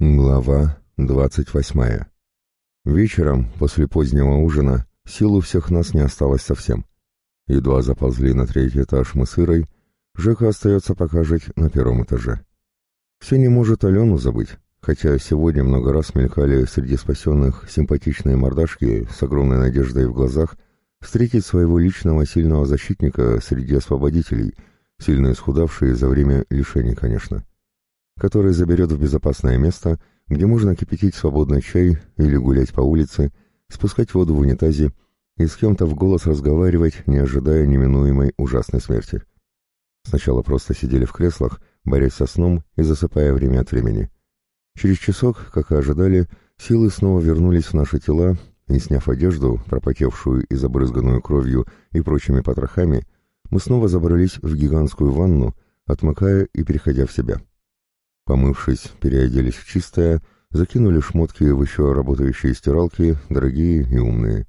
Глава двадцать восьмая. Вечером, после позднего ужина, сил у всех нас не осталось совсем. Едва заползли на третий этаж мы с Ирой, Жека остается пока жить на первом этаже. Все не может Алену забыть, хотя сегодня много раз мелькали среди спасенных симпатичные мордашки с огромной надеждой в глазах встретить своего личного сильного защитника среди освободителей, сильно исхудавшие за время лишений, конечно который заберет в безопасное место, где можно кипятить свободный чай или гулять по улице, спускать воду в унитазе и с кем-то в голос разговаривать, не ожидая неминуемой ужасной смерти. Сначала просто сидели в креслах, борясь со сном и засыпая время от времени. Через часок, как и ожидали, силы снова вернулись в наши тела, и, сняв одежду, пропотевшую и забрызганную кровью и прочими потрохами, мы снова забрались в гигантскую ванну, отмыкая и переходя в себя. Помывшись, переоделись в чистое, закинули шмотки в еще работающие стиралки, дорогие и умные.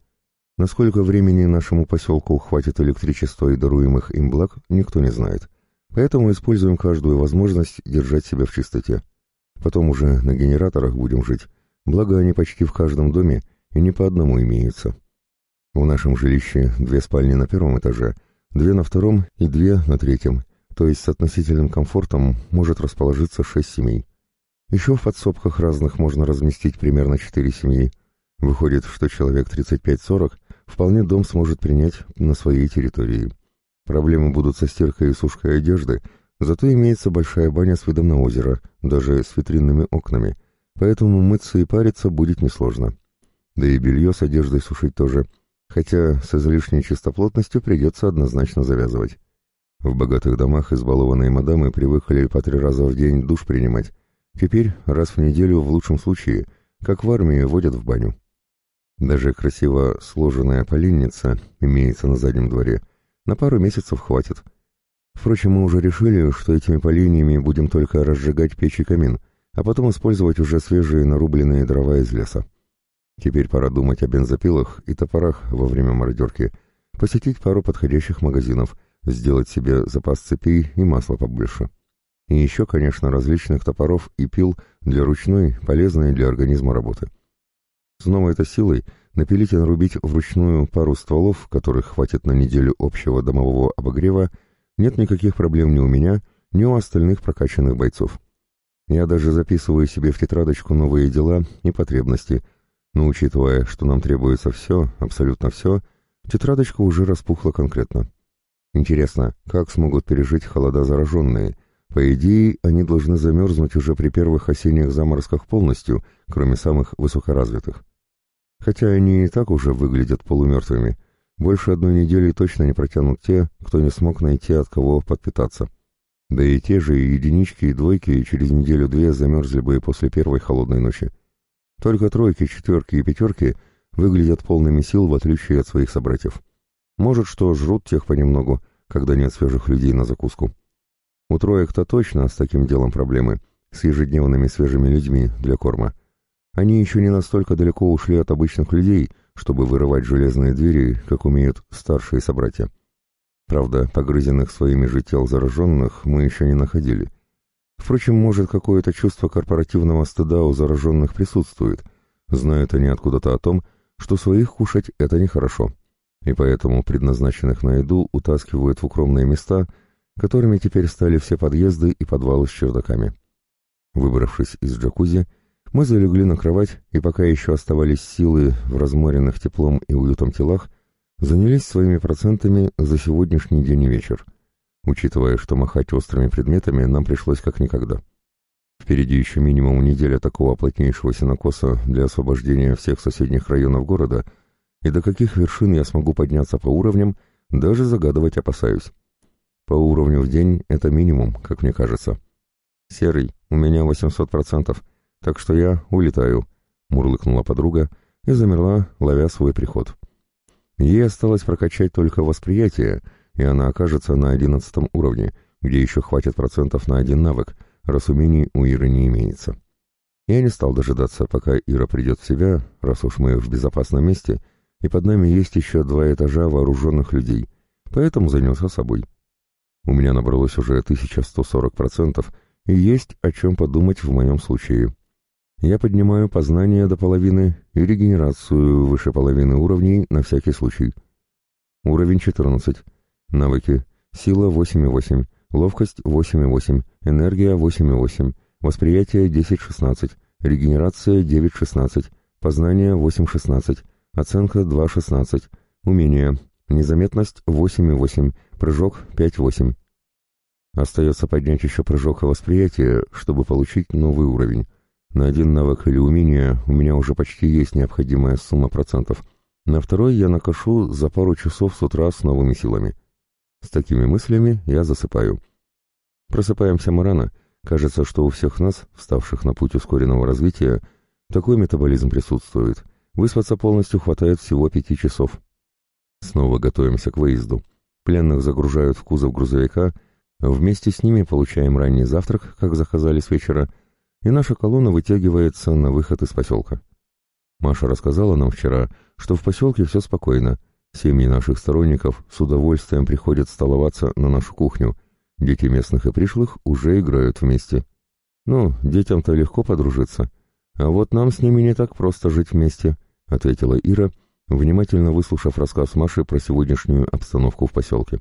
Насколько времени нашему поселку хватит электричества и даруемых им благ, никто не знает. Поэтому используем каждую возможность держать себя в чистоте. Потом уже на генераторах будем жить, благо они почти в каждом доме и не по одному имеются. В нашем жилище две спальни на первом этаже, две на втором и две на третьем, то есть с относительным комфортом может расположиться шесть семей. Еще в подсобках разных можно разместить примерно четыре семьи. Выходит, что человек 35-40 вполне дом сможет принять на своей территории. Проблемы будут со стиркой и сушкой одежды, зато имеется большая баня с видом на озеро, даже с витринными окнами, поэтому мыться и париться будет несложно. Да и белье с одеждой сушить тоже, хотя с излишней чистоплотностью придется однозначно завязывать. В богатых домах избалованные мадамы привыкли по три раза в день душ принимать. Теперь раз в неделю в лучшем случае, как в армии, водят в баню. Даже красиво сложенная поленница имеется на заднем дворе. На пару месяцев хватит. Впрочем, мы уже решили, что этими поленьями будем только разжигать печь и камин, а потом использовать уже свежие нарубленные дрова из леса. Теперь пора думать о бензопилах и топорах во время мародерки, посетить пару подходящих магазинов – сделать себе запас цепей и масла побольше. И еще, конечно, различных топоров и пил для ручной, полезной для организма работы. С новой этой силой напилить и нарубить вручную пару стволов, которых хватит на неделю общего домового обогрева, нет никаких проблем ни у меня, ни у остальных прокачанных бойцов. Я даже записываю себе в тетрадочку новые дела и потребности, но учитывая, что нам требуется все, абсолютно все, тетрадочка уже распухла конкретно. Интересно, как смогут пережить холода зараженные? По идее, они должны замерзнуть уже при первых осенних заморозках полностью, кроме самых высокоразвитых. Хотя они и так уже выглядят полумертвыми. Больше одной недели точно не протянут те, кто не смог найти от кого подпитаться. Да и те же единички и двойки через неделю-две замерзли бы и после первой холодной ночи. Только тройки, четверки и пятерки выглядят полными сил в отличие от своих собратьев. Может, что жрут тех понемногу, когда нет свежих людей на закуску. У троек-то точно с таким делом проблемы, с ежедневными свежими людьми для корма. Они еще не настолько далеко ушли от обычных людей, чтобы вырывать железные двери, как умеют старшие собратья. Правда, погрызенных своими же тел зараженных мы еще не находили. Впрочем, может, какое-то чувство корпоративного стыда у зараженных присутствует. Знают они откуда-то о том, что своих кушать это нехорошо и поэтому предназначенных на еду утаскивают в укромные места, которыми теперь стали все подъезды и подвалы с чердаками. Выбравшись из джакузи, мы залегли на кровать, и пока еще оставались силы в разморенных теплом и уютом телах, занялись своими процентами за сегодняшний день и вечер, учитывая, что махать острыми предметами нам пришлось как никогда. Впереди еще минимум неделя такого плотнейшего сенокоса для освобождения всех соседних районов города — и до каких вершин я смогу подняться по уровням, даже загадывать опасаюсь. По уровню в день это минимум, как мне кажется. «Серый, у меня 800%, так что я улетаю», — мурлыкнула подруга и замерла, ловя свой приход. Ей осталось прокачать только восприятие, и она окажется на одиннадцатом уровне, где еще хватит процентов на один навык, раз умений у Иры не имеется. Я не стал дожидаться, пока Ира придет в себя, раз уж мы в безопасном месте — и под нами есть еще два этажа вооруженных людей, поэтому занялся собой. У меня набралось уже 1140%, и есть о чем подумать в моем случае. Я поднимаю познание до половины и регенерацию выше половины уровней на всякий случай. Уровень 14. Навыки. Сила 8,8. Ловкость 8,8. Энергия 8,8. Восприятие 10,16. Регенерация 9,16. Познание 8,16. Оценка 2,16. Умение. Незаметность 8,8. Прыжок 5,8. Остается поднять еще прыжок и восприятие, чтобы получить новый уровень. На один навык или умение у меня уже почти есть необходимая сумма процентов. На второй я накошу за пару часов с утра с новыми силами. С такими мыслями я засыпаю. Просыпаемся мы рано. Кажется, что у всех нас, вставших на путь ускоренного развития, такой метаболизм присутствует. Выспаться полностью хватает всего пяти часов. Снова готовимся к выезду. Пленных загружают в кузов грузовика, вместе с ними получаем ранний завтрак, как заказали с вечера, и наша колонна вытягивается на выход из поселка. Маша рассказала нам вчера, что в поселке все спокойно, семьи наших сторонников с удовольствием приходят столоваться на нашу кухню, дети местных и пришлых уже играют вместе. Ну, детям-то легко подружиться, а вот нам с ними не так просто жить вместе, ответила Ира, внимательно выслушав рассказ Маши про сегодняшнюю обстановку в поселке.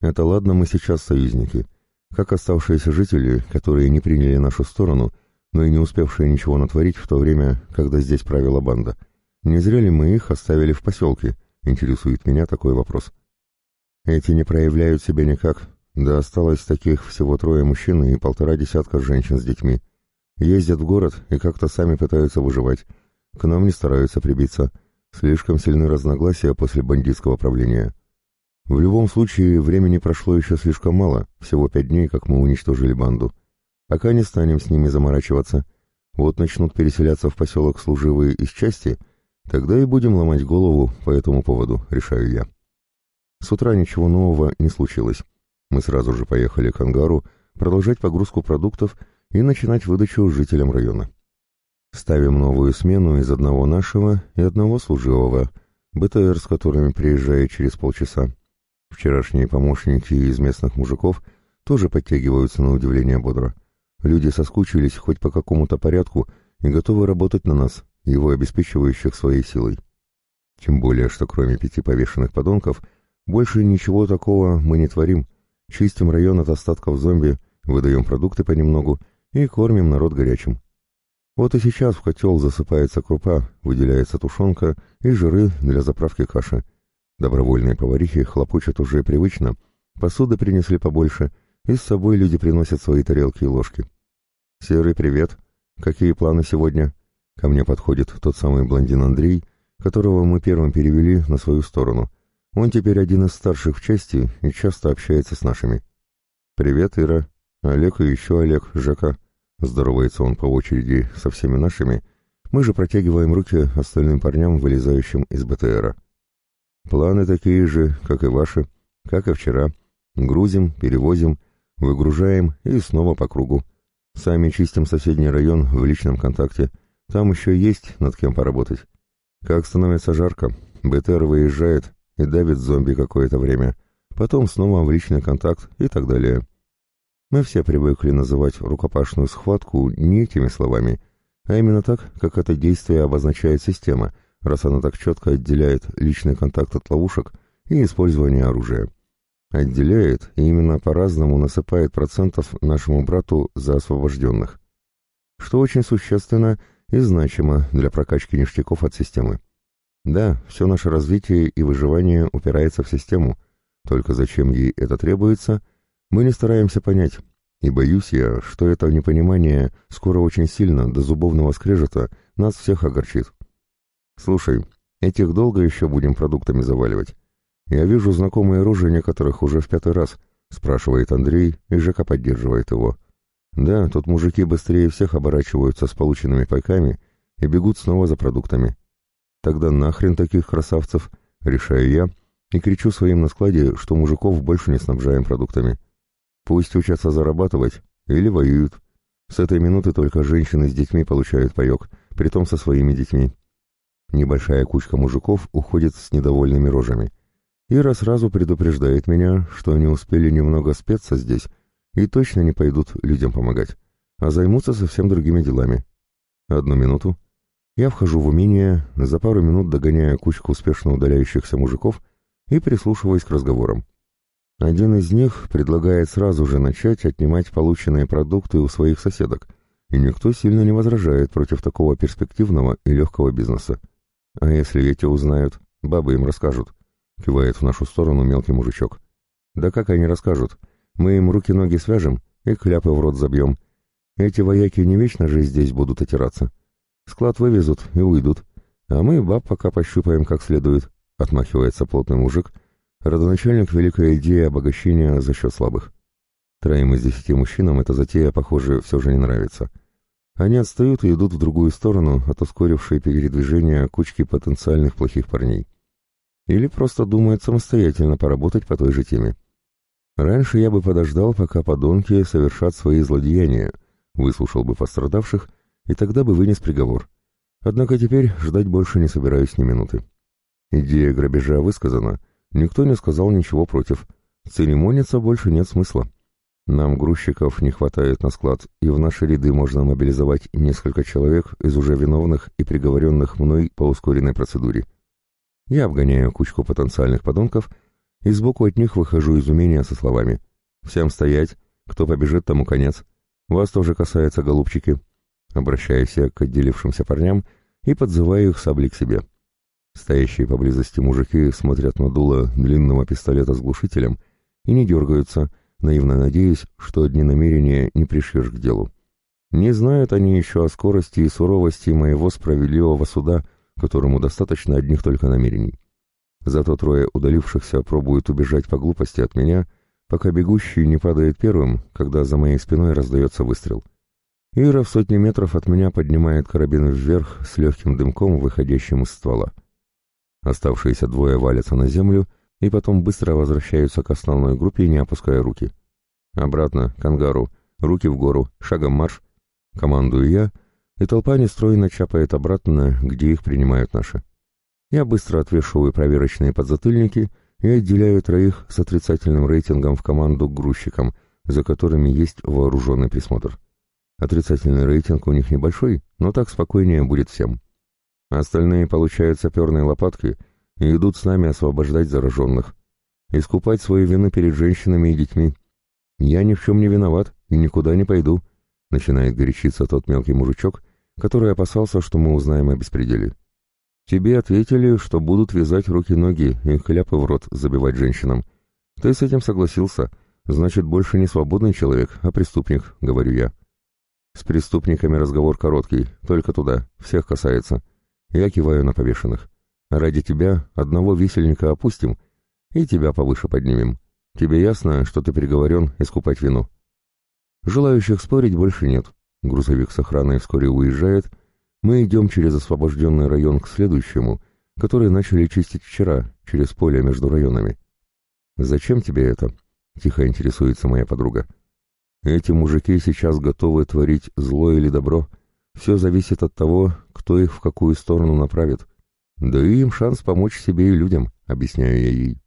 Это ладно, мы сейчас союзники — как оставшиеся жители, которые не приняли нашу сторону, но и не успевшие ничего натворить в то время, когда здесь правила банда. Не зря ли мы их оставили в поселке? Интересует меня такой вопрос. Эти не проявляют себя никак, да осталось таких всего трое мужчин и полтора десятка женщин с детьми. Ездят в город и как-то сами пытаются выживать. К нам не стараются прибиться. Слишком сильны разногласия после бандитского правления. В любом случае, времени прошло еще слишком мало, всего пять дней, как мы уничтожили банду. Пока не станем с ними заморачиваться. Вот начнут переселяться в поселок служивые из части, тогда и будем ломать голову по этому поводу, решаю я. С утра ничего нового не случилось. Мы сразу же поехали к ангару, продолжать погрузку продуктов и начинать выдачу жителям района. Ставим новую смену из одного нашего и одного служивого, БТР, с которыми приезжает через полчаса. Вчерашние помощники из местных мужиков тоже подтягиваются на удивление бодро. Люди соскучились хоть по какому-то порядку и готовы работать на нас, его обеспечивающих своей силой. Тем более, что кроме пяти повешенных подонков, больше ничего такого мы не творим. Чистим район от остатков зомби, выдаем продукты понемногу и кормим народ горячим. Вот и сейчас в котел засыпается крупа, выделяется тушенка и жиры для заправки каши. Добровольные поварихи хлопочут уже привычно, посуды принесли побольше, и с собой люди приносят свои тарелки и ложки. «Серый, привет! Какие планы сегодня?» Ко мне подходит тот самый блондин Андрей, которого мы первым перевели на свою сторону. Он теперь один из старших в части и часто общается с нашими. «Привет, Ира. Олег и еще Олег, Жека». Здоровается он по очереди со всеми нашими. Мы же протягиваем руки остальным парням, вылезающим из БТРа. Планы такие же, как и ваши, как и вчера. Грузим, перевозим, выгружаем и снова по кругу. Сами чистим соседний район в личном контакте. Там еще есть над кем поработать. Как становится жарко, БТР выезжает и давит зомби какое-то время. Потом снова в личный контакт и так далее. Мы все привыкли называть рукопашную схватку не этими словами, а именно так, как это действие обозначает система — раз она так четко отделяет личный контакт от ловушек и использование оружия. Отделяет и именно по-разному насыпает процентов нашему брату за освобожденных. Что очень существенно и значимо для прокачки ништяков от системы. Да, все наше развитие и выживание упирается в систему, только зачем ей это требуется, мы не стараемся понять, и боюсь я, что это непонимание скоро очень сильно до зубовного скрежета нас всех огорчит. «Слушай, этих долго еще будем продуктами заваливать? Я вижу знакомые рожи некоторых уже в пятый раз», — спрашивает Андрей, и Жека поддерживает его. «Да, тут мужики быстрее всех оборачиваются с полученными пайками и бегут снова за продуктами. Тогда нахрен таких красавцев, решаю я, и кричу своим на складе, что мужиков больше не снабжаем продуктами. Пусть учатся зарабатывать или воюют. С этой минуты только женщины с детьми получают паек, притом со своими детьми. Небольшая кучка мужиков уходит с недовольными рожами. Ира сразу предупреждает меня, что они успели немного спеться здесь и точно не пойдут людям помогать, а займутся совсем другими делами. Одну минуту. Я вхожу в умение, за пару минут догоняя кучку успешно удаляющихся мужиков и прислушиваюсь к разговорам. Один из них предлагает сразу же начать отнимать полученные продукты у своих соседок, и никто сильно не возражает против такого перспективного и легкого бизнеса. А если эти узнают, бабы им расскажут. Кивает в нашу сторону мелкий мужичок. Да как они расскажут? Мы им руки-ноги свяжем и кляпы в рот забьем. Эти вояки не вечно же здесь будут отираться. Склад вывезут и уйдут. А мы баб пока пощупаем как следует, отмахивается плотный мужик, родоначальник великой идеи обогащения за счет слабых. Троим из десяти мужчинам эта затея, похоже, все же не нравится. Они отстают и идут в другую сторону от ускорившей передвижение кучки потенциальных плохих парней. Или просто думают самостоятельно поработать по той же теме. Раньше я бы подождал, пока подонки совершат свои злодеяния, выслушал бы пострадавших и тогда бы вынес приговор. Однако теперь ждать больше не собираюсь ни минуты. Идея грабежа высказана, никто не сказал ничего против. Церемониться больше нет смысла. Нам грузчиков не хватает на склад, и в наши ряды можно мобилизовать несколько человек из уже виновных и приговоренных мной по ускоренной процедуре. Я обгоняю кучку потенциальных подонков и сбоку от них выхожу из умения со словами «Всем стоять! Кто побежит, тому конец! Вас тоже касается, голубчики!» Обращаюсь я к отделившимся парням и подзываю их сабли к себе. Стоящие поблизости мужики смотрят на дуло длинного пистолета с глушителем и не дергаются, наивно надеясь, что одни намерения не пришьешь к делу. Не знают они еще о скорости и суровости моего справедливого суда — которому достаточно одних только намерений. Зато трое удалившихся пробуют убежать по глупости от меня, пока бегущий не падает первым, когда за моей спиной раздается выстрел. Ира в сотни метров от меня поднимает карабин вверх с легким дымком, выходящим из ствола. Оставшиеся двое валятся на землю и потом быстро возвращаются к основной группе, не опуская руки. Обратно, к ангару, руки в гору, шагом марш. Командую я — и толпа нестройно чапает обратно, где их принимают наши. Я быстро отвешиваю проверочные подзатыльники и отделяю троих с отрицательным рейтингом в команду к грузчикам, за которыми есть вооруженный присмотр. Отрицательный рейтинг у них небольшой, но так спокойнее будет всем. Остальные получают саперные лопатки и идут с нами освобождать зараженных. Искупать свою вину перед женщинами и детьми. Я ни в чем не виноват и никуда не пойду, начинает горячиться тот мелкий мужичок, который опасался, что мы узнаем о беспределе. Тебе ответили, что будут вязать руки-ноги и хляпы в рот забивать женщинам. Ты с этим согласился, значит, больше не свободный человек, а преступник, говорю я. С преступниками разговор короткий, только туда, всех касается. Я киваю на повешенных. Ради тебя одного висельника опустим и тебя повыше поднимем. Тебе ясно, что ты приговорен искупать вину. Желающих спорить больше нет. Грузовик с охраной вскоре уезжает. Мы идем через освобожденный район к следующему, который начали чистить вчера, через поле между районами. «Зачем тебе это?» — тихо интересуется моя подруга. «Эти мужики сейчас готовы творить зло или добро. Все зависит от того, кто их в какую сторону направит. Да и им шанс помочь себе и людям», — объясняю я ей.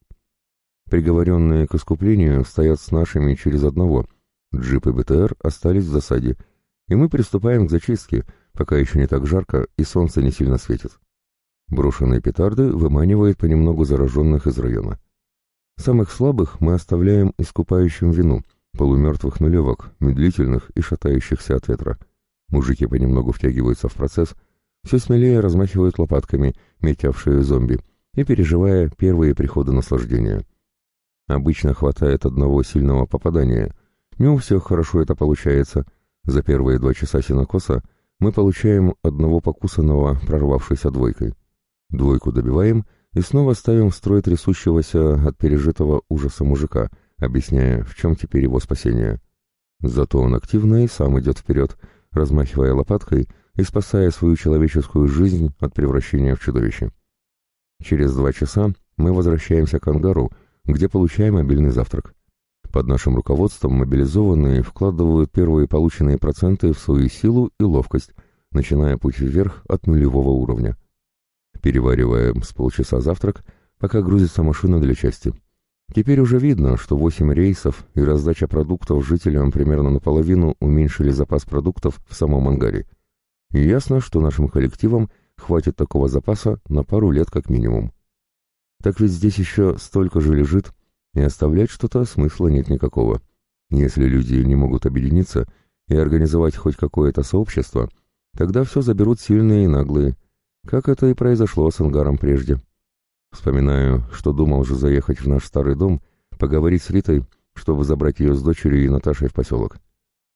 Приговоренные к искуплению стоят с нашими через одного. Джип и БТР остались в засаде — и мы приступаем к зачистке, пока еще не так жарко и солнце не сильно светит. Брошенные петарды выманивают понемногу зараженных из района. Самых слабых мы оставляем искупающим вину, полумертвых нулевок, медлительных и шатающихся от ветра. Мужики понемногу втягиваются в процесс, все смелее размахивают лопатками, метявшие зомби, и переживая первые приходы наслаждения. Обычно хватает одного сильного попадания. Не у всех хорошо это получается — за первые два часа синокоса мы получаем одного покусанного, прорвавшейся двойкой. Двойку добиваем и снова ставим в строй трясущегося от пережитого ужаса мужика, объясняя, в чем теперь его спасение. Зато он активно и сам идет вперед, размахивая лопаткой и спасая свою человеческую жизнь от превращения в чудовище. Через два часа мы возвращаемся к ангару, где получаем обильный завтрак. Под нашим руководством мобилизованные вкладывают первые полученные проценты в свою силу и ловкость, начиная путь вверх от нулевого уровня. Перевариваем с полчаса завтрак, пока грузится машина для части. Теперь уже видно, что 8 рейсов и раздача продуктов жителям примерно наполовину уменьшили запас продуктов в самом ангаре. И ясно, что нашим коллективам хватит такого запаса на пару лет как минимум. Так ведь здесь еще столько же лежит, и оставлять что-то смысла нет никакого. Если люди не могут объединиться и организовать хоть какое-то сообщество, тогда все заберут сильные и наглые, как это и произошло с ангаром прежде. Вспоминаю, что думал же заехать в наш старый дом, поговорить с Ритой, чтобы забрать ее с дочерью и Наташей в поселок.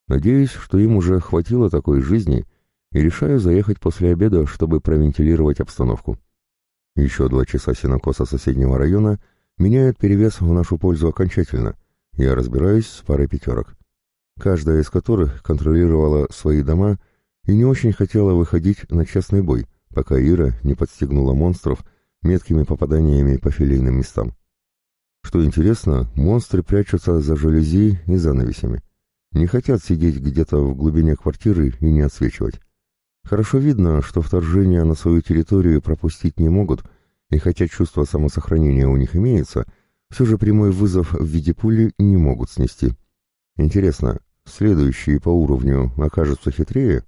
Надеюсь, что им уже хватило такой жизни, и решаю заехать после обеда, чтобы провентилировать обстановку. Еще два часа сенокоса соседнего района меняют перевес в нашу пользу окончательно. Я разбираюсь с парой пятерок, каждая из которых контролировала свои дома и не очень хотела выходить на честный бой, пока Ира не подстегнула монстров меткими попаданиями по филейным местам. Что интересно, монстры прячутся за жалюзи и занавесями. Не хотят сидеть где-то в глубине квартиры и не отсвечивать. Хорошо видно, что вторжение на свою территорию пропустить не могут, и хотя чувство самосохранения у них имеется, все же прямой вызов в виде пули не могут снести. Интересно, следующие по уровню окажутся хитрее?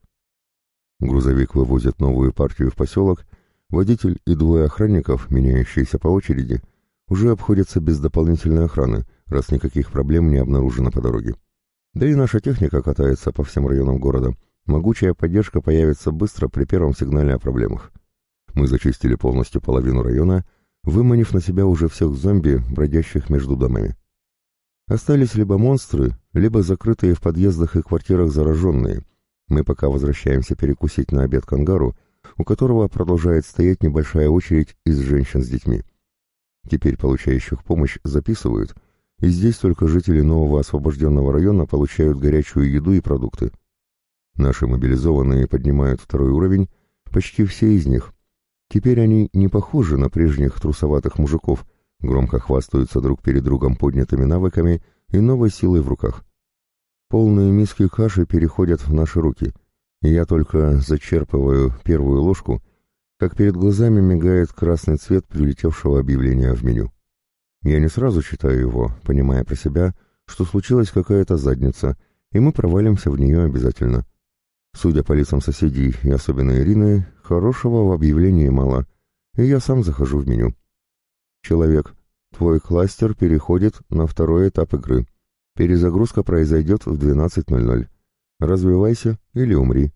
Грузовик вывозит новую партию в поселок, водитель и двое охранников, меняющиеся по очереди, уже обходятся без дополнительной охраны, раз никаких проблем не обнаружено по дороге. Да и наша техника катается по всем районам города. Могучая поддержка появится быстро при первом сигнале о проблемах. Мы зачистили полностью половину района, выманив на себя уже всех зомби, бродящих между домами. Остались либо монстры, либо закрытые в подъездах и квартирах зараженные. Мы пока возвращаемся перекусить на обед к ангару, у которого продолжает стоять небольшая очередь из женщин с детьми. Теперь получающих помощь записывают, и здесь только жители нового освобожденного района получают горячую еду и продукты. Наши мобилизованные поднимают второй уровень, почти все из них. Теперь они не похожи на прежних трусоватых мужиков, громко хвастаются друг перед другом поднятыми навыками и новой силой в руках. Полные миски каши переходят в наши руки, я только зачерпываю первую ложку — как перед глазами мигает красный цвет прилетевшего объявления в меню. Я не сразу читаю его, понимая про себя, что случилась какая-то задница, и мы провалимся в нее обязательно. Судя по лицам соседей и особенно Ирины, хорошего в объявлении мало, и я сам захожу в меню. Человек, твой кластер переходит на второй этап игры. Перезагрузка произойдет в 12.00. Развивайся или умри.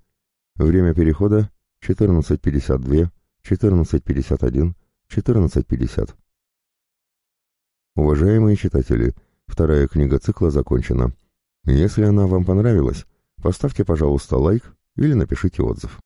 Время перехода 14.52, 14.51, 14.50. Уважаемые читатели, вторая книга цикла закончена. Если она вам понравилась, поставьте, пожалуйста, лайк или напишите отзыв.